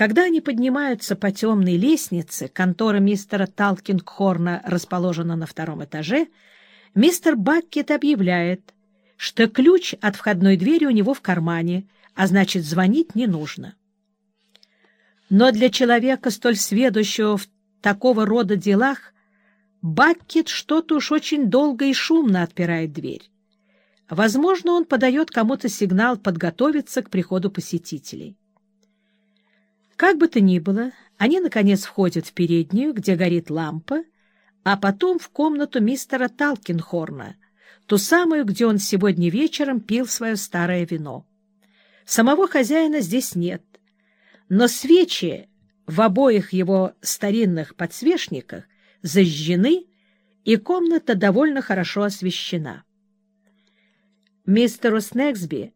Когда они поднимаются по темной лестнице, контора мистера Талкингхорна расположена на втором этаже, мистер Баккет объявляет, что ключ от входной двери у него в кармане, а значит, звонить не нужно. Но для человека, столь сведущего в такого рода делах, Баккет что-то уж очень долго и шумно отпирает дверь. Возможно, он подает кому-то сигнал подготовиться к приходу посетителей. Как бы то ни было, они, наконец, входят в переднюю, где горит лампа, а потом в комнату мистера Талкинхорна, ту самую, где он сегодня вечером пил свое старое вино. Самого хозяина здесь нет, но свечи в обоих его старинных подсвечниках зажжены, и комната довольно хорошо освещена. Мистеру Снегсби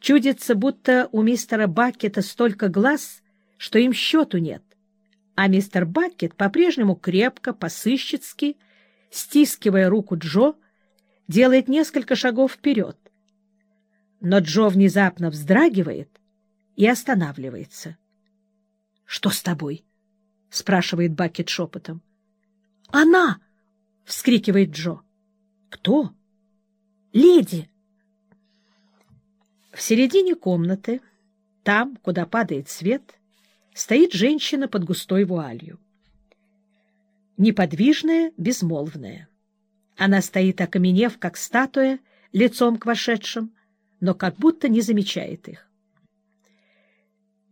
чудится, будто у мистера Баккета столько глаз, что им счету нет, а мистер Баккет по-прежнему крепко, посыщицки, стискивая руку Джо, делает несколько шагов вперед. Но Джо внезапно вздрагивает и останавливается. — Что с тобой? — спрашивает Баккет шепотом. — Она! — вскрикивает Джо. — Кто? — Леди! В середине комнаты, там, куда падает свет, стоит женщина под густой вуалью. Неподвижная, безмолвная. Она стоит, окаменев, как статуя, лицом к вошедшим, но как будто не замечает их.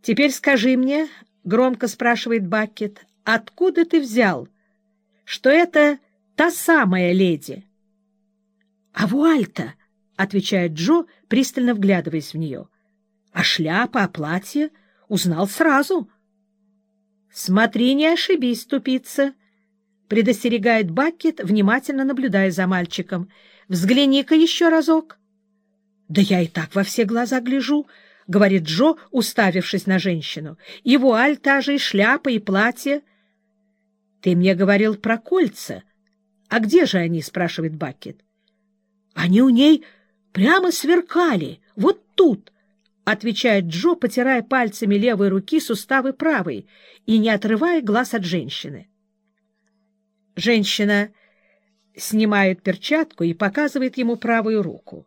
«Теперь скажи мне, — громко спрашивает Баккет, — откуда ты взял, что это та самая леди?» «А вуаль-то, — отвечает Джо, пристально вглядываясь в нее, — а шляпа, а платье узнал сразу». «Смотри, не ошибись, тупица!» — предостерегает Баккет, внимательно наблюдая за мальчиком. «Взгляни-ка еще разок». «Да я и так во все глаза гляжу», — говорит Джо, уставившись на женщину. «И вуаль та же, и шляпа, и платье». «Ты мне говорил про кольца. А где же они?» — спрашивает Баккет. «Они у ней прямо сверкали, вот тут», — отвечает Джо, потирая пальцами левой руки суставы правой и не отрывая глаз от женщины. Женщина снимает перчатку и показывает ему правую руку.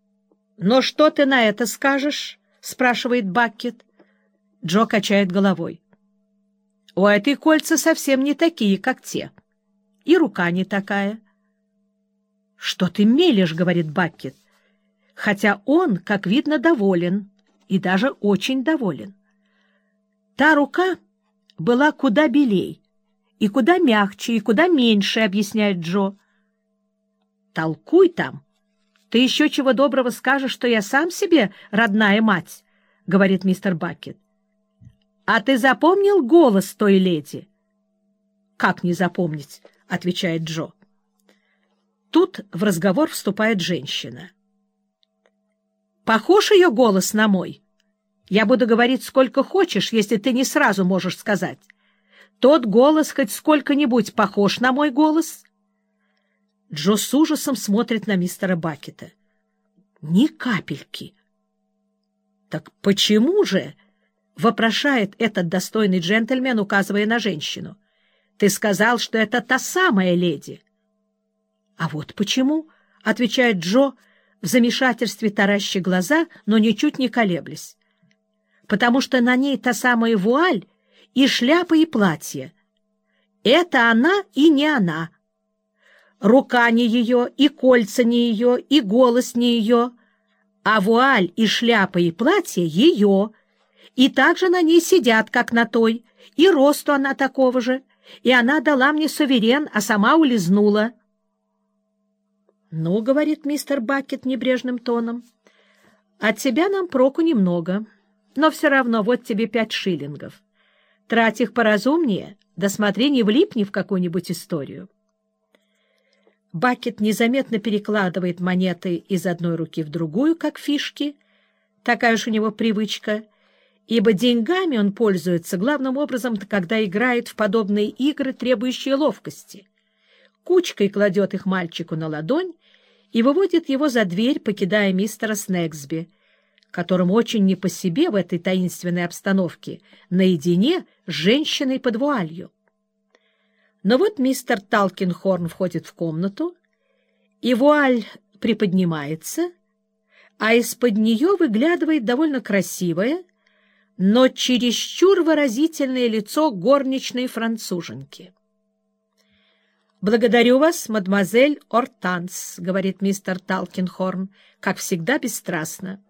— Но что ты на это скажешь? — спрашивает Баккет. Джо качает головой. — У этой кольца совсем не такие, как те. И рука не такая. — Что ты мелешь? — говорит Баккет. Хотя он, как видно, доволен и даже очень доволен. Та рука была куда белей, и куда мягче, и куда меньше, объясняет Джо. Толкуй там. Ты еще чего доброго скажешь, что я сам себе родная мать, говорит мистер Бакет. А ты запомнил голос той леди? Как не запомнить, отвечает Джо. Тут в разговор вступает женщина. Похож ее голос на мой? Я буду говорить сколько хочешь, если ты не сразу можешь сказать. Тот голос хоть сколько-нибудь похож на мой голос? Джо с ужасом смотрит на мистера Бакета. Ни капельки. Так почему же? — вопрошает этот достойный джентльмен, указывая на женщину. — Ты сказал, что это та самая леди. — А вот почему, — отвечает Джо, в замешательстве таращи глаза, но ничуть не колеблясь. — Потому что на ней та самая вуаль и шляпа, и платье. Это она и не она. Рука не ее, и кольца не ее, и голос не ее, а вуаль и шляпа и платье ее, и также на ней сидят, как на той, и росту она такого же, и она дала мне суверен, а сама улизнула. — Ну, — говорит мистер Бакет небрежным тоном, — от тебя нам проку немного, но все равно вот тебе пять шиллингов. Трать их поразумнее, да смотри, не влипни в какую-нибудь историю. Бакет незаметно перекладывает монеты из одной руки в другую, как фишки. Такая уж у него привычка, ибо деньгами он пользуется главным образом, когда играет в подобные игры, требующие ловкости. Кучкой кладет их мальчику на ладонь и выводит его за дверь, покидая мистера Снегсби, которым очень не по себе в этой таинственной обстановке, наедине с женщиной под вуалью. Но вот мистер Талкинхорн входит в комнату, и вуаль приподнимается, а из-под нее выглядывает довольно красивое, но чересчур выразительное лицо горничной француженки. «Благодарю вас, мадемуазель Ортанс», — говорит мистер Талкинхорн, как всегда бесстрастно.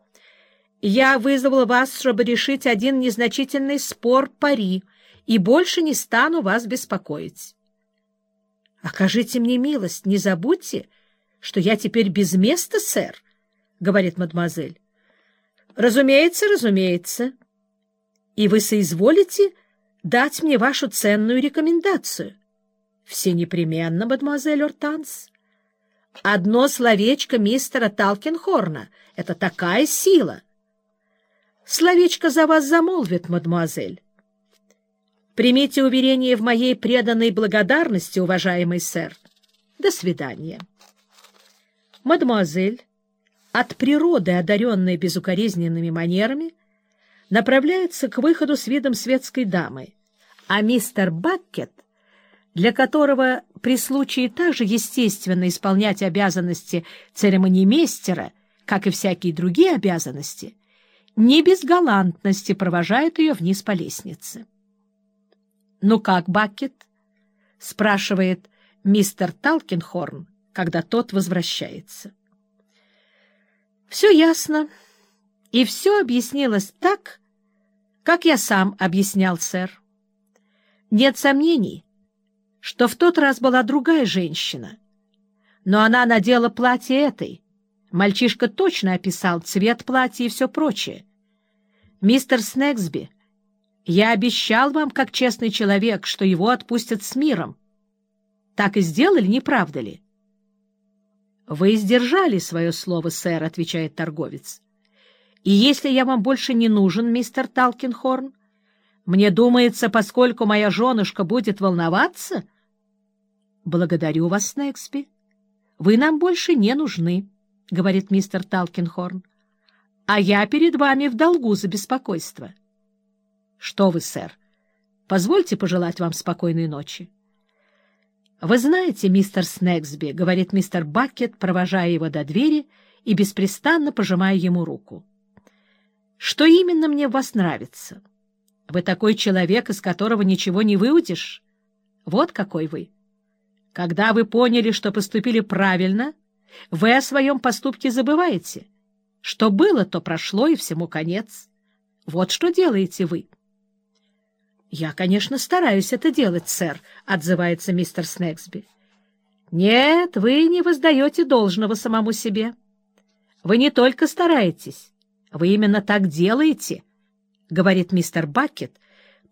«Я вызвал вас, чтобы решить один незначительный спор пари, и больше не стану вас беспокоить». «Окажите мне милость, не забудьте, что я теперь без места, сэр», — говорит мадемуазель. «Разумеется, разумеется. И вы соизволите дать мне вашу ценную рекомендацию». Все непременно, мадемуазель Ортанс. Одно словечко мистера Талкинхорна — это такая сила. Словечко за вас замолвит, мадемуазель. Примите уверение в моей преданной благодарности, уважаемый сэр. До свидания. Мадемуазель, от природы одаренная безукоризненными манерами, направляется к выходу с видом светской дамы, а мистер Баккет для которого при случае также естественно исполнять обязанности церемонимейстера, как и всякие другие обязанности, не без галантности провожает ее вниз по лестнице. «Ну как, Бакет?» — спрашивает мистер Талкинхорн, когда тот возвращается. «Все ясно, и все объяснилось так, как я сам объяснял, сэр. Нет сомнений, что в тот раз была другая женщина. Но она надела платье этой. Мальчишка точно описал цвет платья и все прочее. «Мистер Снегсби, я обещал вам, как честный человек, что его отпустят с миром. Так и сделали, не правда ли?» «Вы сдержали свое слово, сэр», — отвечает торговец. «И если я вам больше не нужен, мистер Талкинхорн, мне думается, поскольку моя женушка будет волноваться...» — Благодарю вас, Снегсби. Вы нам больше не нужны, — говорит мистер Талкинхорн. — А я перед вами в долгу за беспокойство. — Что вы, сэр, позвольте пожелать вам спокойной ночи. — Вы знаете, мистер Снегсби, — говорит мистер Бакет, провожая его до двери и беспрестанно пожимая ему руку. — Что именно мне в вас нравится? Вы такой человек, из которого ничего не выудишь. Вот какой вы. Когда вы поняли, что поступили правильно, вы о своем поступке забываете. Что было, то прошло, и всему конец. Вот что делаете вы. — Я, конечно, стараюсь это делать, сэр, — отзывается мистер Снегсби. — Нет, вы не воздаете должного самому себе. Вы не только стараетесь, вы именно так делаете, — говорит мистер Бакет,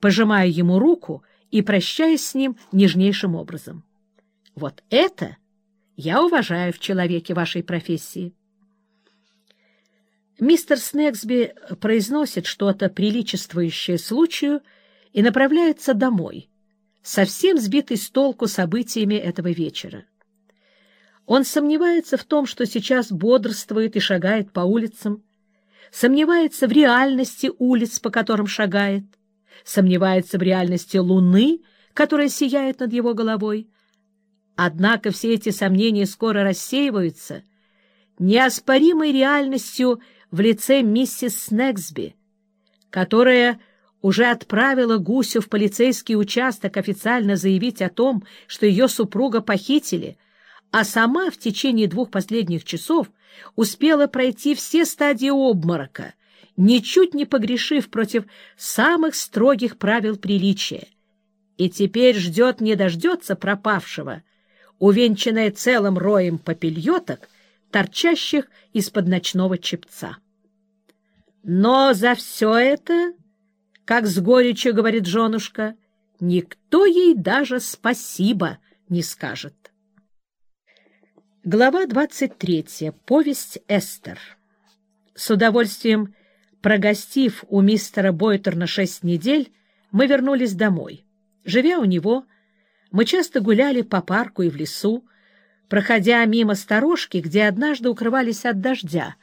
пожимая ему руку и прощаясь с ним нежнейшим образом. — вот это я уважаю в человеке вашей профессии. Мистер Снегсби произносит что-то приличествующее случаю и направляется домой, совсем сбитый с толку событиями этого вечера. Он сомневается в том, что сейчас бодрствует и шагает по улицам, сомневается в реальности улиц, по которым шагает, сомневается в реальности луны, которая сияет над его головой, Однако все эти сомнения скоро рассеиваются. Неоспоримой реальностью в лице миссис Снегсби, которая уже отправила Гусю в полицейский участок официально заявить о том, что ее супруга похитили, а сама в течение двух последних часов успела пройти все стадии обморока, ничуть не погрешив против самых строгих правил приличия, и теперь ждет не дождется пропавшего, увенчанная целым роем попельоток, торчащих из-под ночного чепца. Но за все это, как с горечью говорит женушка, никто ей даже спасибо не скажет. Глава 23. Повесть Эстер. С удовольствием прогостив у мистера Бойтерна шесть недель, мы вернулись домой. Живя у него, мы часто гуляли по парку и в лесу, проходя мимо сторожки, где однажды укрывались от дождя,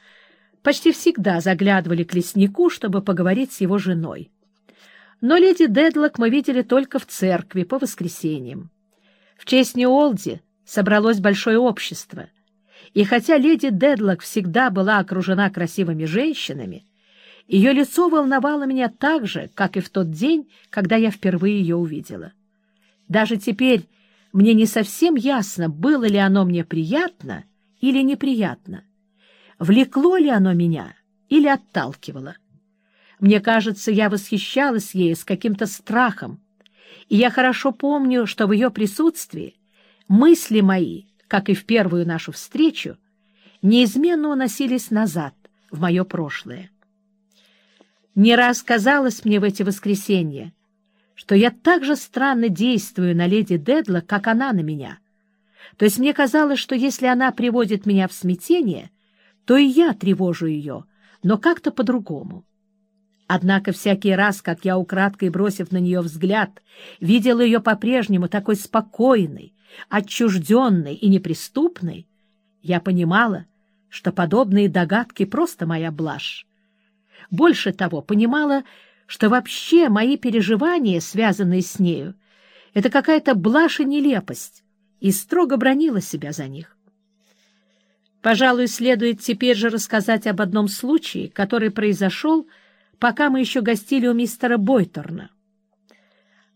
почти всегда заглядывали к леснику, чтобы поговорить с его женой. Но леди Дедлок мы видели только в церкви по воскресеньям. В честь Ньюолди собралось большое общество, и хотя леди Дедлок всегда была окружена красивыми женщинами, ее лицо волновало меня так же, как и в тот день, когда я впервые ее увидела. Даже теперь мне не совсем ясно, было ли оно мне приятно или неприятно, влекло ли оно меня или отталкивало. Мне кажется, я восхищалась ею с каким-то страхом, и я хорошо помню, что в ее присутствии мысли мои, как и в первую нашу встречу, неизменно уносились назад, в мое прошлое. Не раз казалось мне в эти воскресенья, что я так же странно действую на леди Дедла, как она на меня. То есть мне казалось, что если она приводит меня в смятение, то и я тревожу ее, но как-то по-другому. Однако всякий раз, как я, украдкой бросив на нее взгляд, видела ее по-прежнему такой спокойной, отчужденной и неприступной, я понимала, что подобные догадки — просто моя блажь. Больше того, понимала, что вообще мои переживания, связанные с нею, это какая-то блажь и нелепость, и строго бронила себя за них. Пожалуй, следует теперь же рассказать об одном случае, который произошел пока мы еще гостили у мистера Бойторна.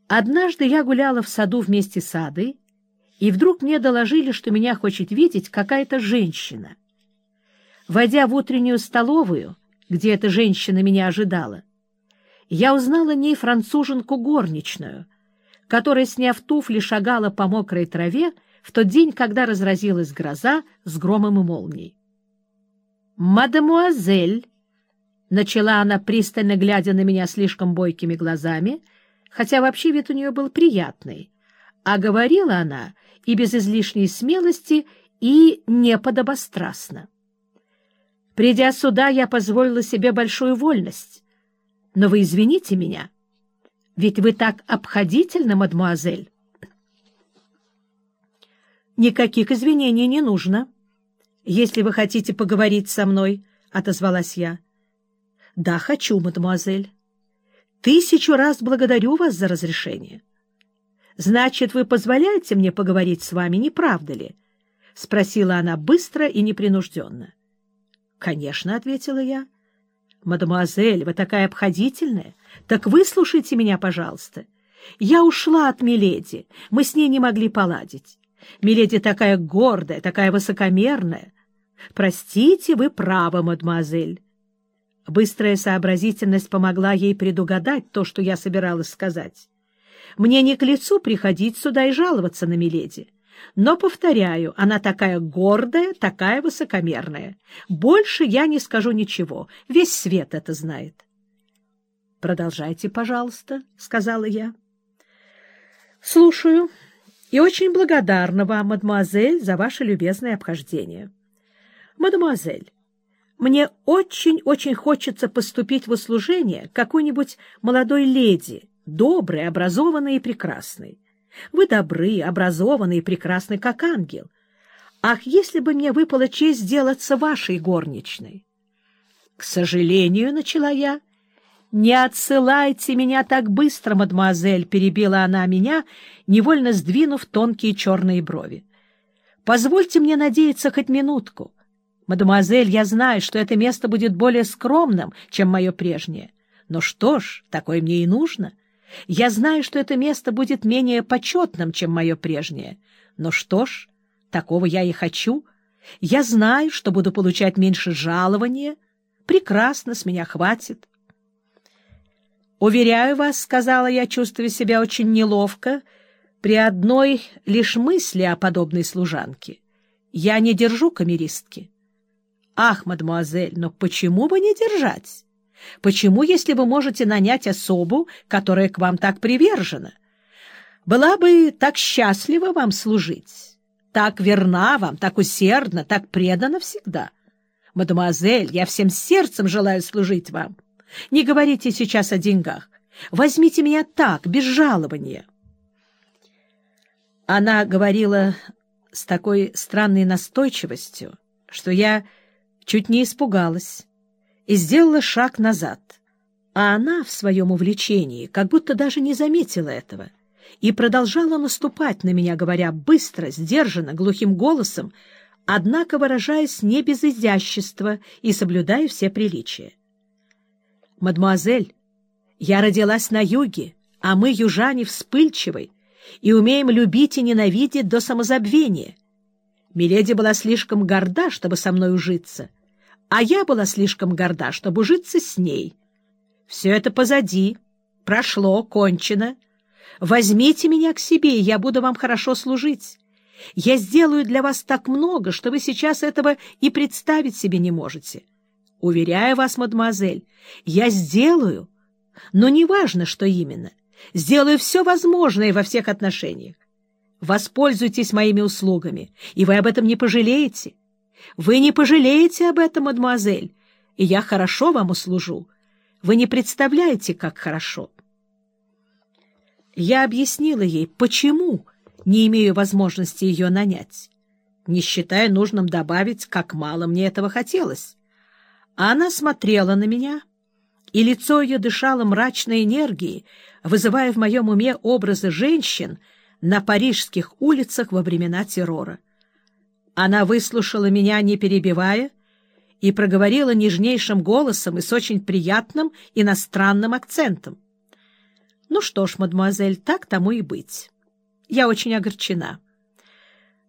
Однажды я гуляла в саду вместе с Адой, и вдруг мне доложили, что меня хочет видеть какая-то женщина. Войдя в утреннюю столовую, где эта женщина меня ожидала, я узнала в ней француженку горничную, которая, сняв туфли, шагала по мокрой траве в тот день, когда разразилась гроза с громом и молнией. «Мадемуазель!» Начала она, пристально глядя на меня слишком бойкими глазами, хотя вообще вид у нее был приятный. А говорила она и без излишней смелости, и неподобострастно. Придя сюда, я позволила себе большую вольность. Но вы извините меня, ведь вы так обходительны, мадемуазель. Никаких извинений не нужно. Если вы хотите поговорить со мной, — отозвалась я. — Да, хочу, мадемуазель. Тысячу раз благодарю вас за разрешение. — Значит, вы позволяете мне поговорить с вами, не правда ли? — спросила она быстро и непринужденно. — Конечно, — ответила я. — Мадемуазель, вы такая обходительная. Так выслушайте меня, пожалуйста. Я ушла от Миледи, мы с ней не могли поладить. Миледи такая гордая, такая высокомерная. Простите, вы правы, мадемуазель. Быстрая сообразительность помогла ей предугадать то, что я собиралась сказать. Мне не к лицу приходить сюда и жаловаться на Миледи. Но, повторяю, она такая гордая, такая высокомерная. Больше я не скажу ничего. Весь свет это знает. — Продолжайте, пожалуйста, — сказала я. — Слушаю. И очень благодарна вам, мадемуазель, за ваше любезное обхождение. Мадемуазель, мне очень-очень хочется поступить в услужение какой-нибудь молодой леди, доброй, образованной и прекрасной. Вы добры, образованный и прекрасны, как ангел. Ах, если бы мне выпала честь сделаться вашей горничной! — К сожалению, — начала я. — Не отсылайте меня так быстро, мадемуазель, — перебила она меня, невольно сдвинув тонкие черные брови. — Позвольте мне надеяться хоть минутку. Мадемуазель, я знаю, что это место будет более скромным, чем мое прежнее. Но что ж, такое мне и нужно. Я знаю, что это место будет менее почетным, чем мое прежнее. Но что ж, такого я и хочу. Я знаю, что буду получать меньше жалования. Прекрасно, с меня хватит. «Уверяю вас, — сказала я, чувствуя себя очень неловко, при одной лишь мысли о подобной служанке. Я не держу камеристки. Ах, мадемуазель, но почему бы не держать? Почему, если вы можете нанять особу, которая к вам так привержена? Была бы так счастлива вам служить, так верна вам, так усердна, так предана всегда. Мадемуазель, я всем сердцем желаю служить вам. Не говорите сейчас о деньгах. Возьмите меня так, без жалования. Она говорила с такой странной настойчивостью, что я чуть не испугалась и сделала шаг назад. А она в своем увлечении как будто даже не заметила этого и продолжала наступать на меня, говоря быстро, сдержанно, глухим голосом, однако выражаясь не без изящества и соблюдая все приличия. «Мадемуазель, я родилась на юге, а мы, южане, вспыльчивы и умеем любить и ненавидеть до самозабвения. Миледи была слишком горда, чтобы со мной ужиться, а я была слишком горда, чтобы ужиться с ней. Все это позади, прошло, кончено. Возьмите меня к себе, и я буду вам хорошо служить. Я сделаю для вас так много, что вы сейчас этого и представить себе не можете. Уверяю вас, мадемуазель, я сделаю, но неважно, что именно. Сделаю все возможное во всех отношениях. Воспользуйтесь моими услугами, и вы об этом не пожалеете. Вы не пожалеете об этом, мадемуазель, и я хорошо вам услужу. Вы не представляете, как хорошо. Я объяснила ей, почему не имею возможности ее нанять, не считая нужным добавить, как мало мне этого хотелось. Она смотрела на меня, и лицо ее дышало мрачной энергией, вызывая в моем уме образы женщин на парижских улицах во времена террора. Она выслушала меня, не перебивая, и проговорила нежнейшим голосом и с очень приятным иностранным акцентом. — Ну что ж, мадемуазель, так тому и быть. Я очень огорчена.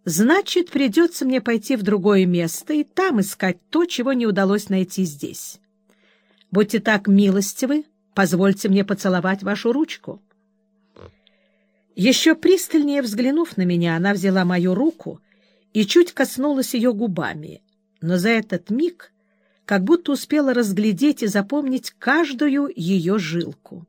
Значит, придется мне пойти в другое место и там искать то, чего не удалось найти здесь. Будьте так милостивы, позвольте мне поцеловать вашу ручку. Еще пристальнее взглянув на меня, она взяла мою руку и чуть коснулась ее губами, но за этот миг как будто успела разглядеть и запомнить каждую ее жилку.